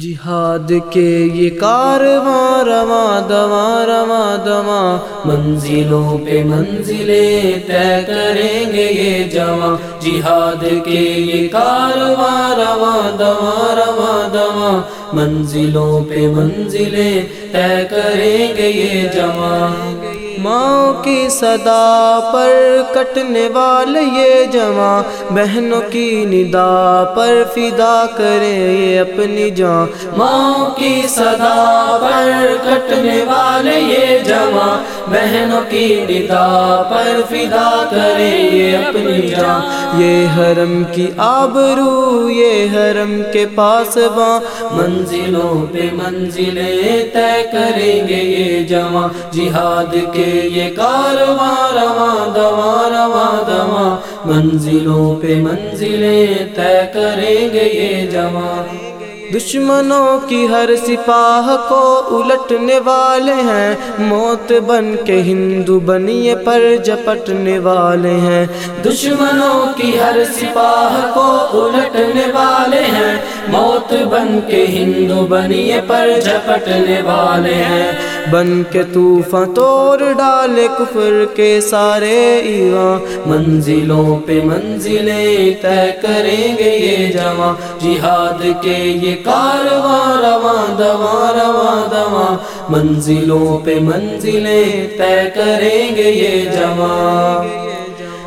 جہاد کے یہ کارواں رواں دواں رواں دواں۔ منزلوں پہ منزلیں طے کریں گے یہ جواں جہاد کے یہ کارواں رواں دواں رواں دواں۔ منزلوں پہ منزلیں طے کریں گے یہ جواں ماں کی صدا پر کٹنے والے یہ جواں بہنوں کی ندا پر فدا کریں یہ اپنی جان۔ ماں کی صدا پر کٹنے والے یہ جواں بہنوں کی ندا پر فدا کریں یہ اپنی جان۔ یہ حرم کی آبرو، یہ حرم کے پاس باں منزلوں پہ منزلیں طے کریں گے یہ جواں جہاد کے یہ کارواں، رواں، دواں رواں، دواں۔ منزلوں پہ منزلیں طے کریں گے یہ جواں دشمنوں کی ہر سپاہ کو الٹنے والے ہیں۔ موت بن کے ہندو بنیے پر جپٹنے والے ہیں۔ دشمنوں کی ہر سپاہ کو الٹنے والے ہیں۔ موت بن کے ہندو بنیے پر جپٹنے والے ہیں۔ بن کے طوفان توڑ ڈالے کفر کے سارے ایوان منزلوں پہ منزلیں طے کریں گے یہ جواں جہاد کے یہ کارواں رواں دواں رواں دواں منزلوں پہ منزلیں طے کریں گے یہ جواں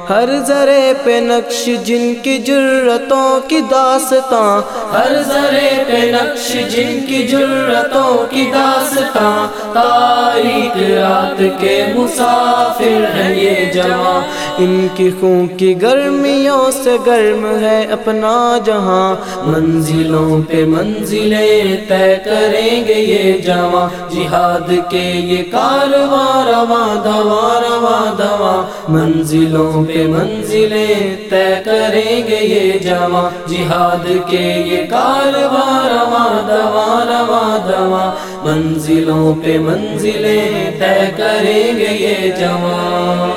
ہر ذرے پہ نقش جن کی جرتوں کی داستاں، ہر ذرے پہ نقش جن کی جرتوں کی داستاں۔ تاریخ رات کے مسافر ہیں یہ جواں ان کی خون کی گرمیوں سے گرم ہے اپنا جہاں۔ منزلوں پہ منزلیں طے کریں گے یہ جواں جہاد کے یہ کارواں رواں دواں رواں دواں۔ منزلوں پہ منزلیں طے کریں گے یہ جمع۔ جہاد کے یہ کارواں، رواں، دواں رواں، دواں۔ منزلوں پہ منزلیں طے کریں گے یہ جمع۔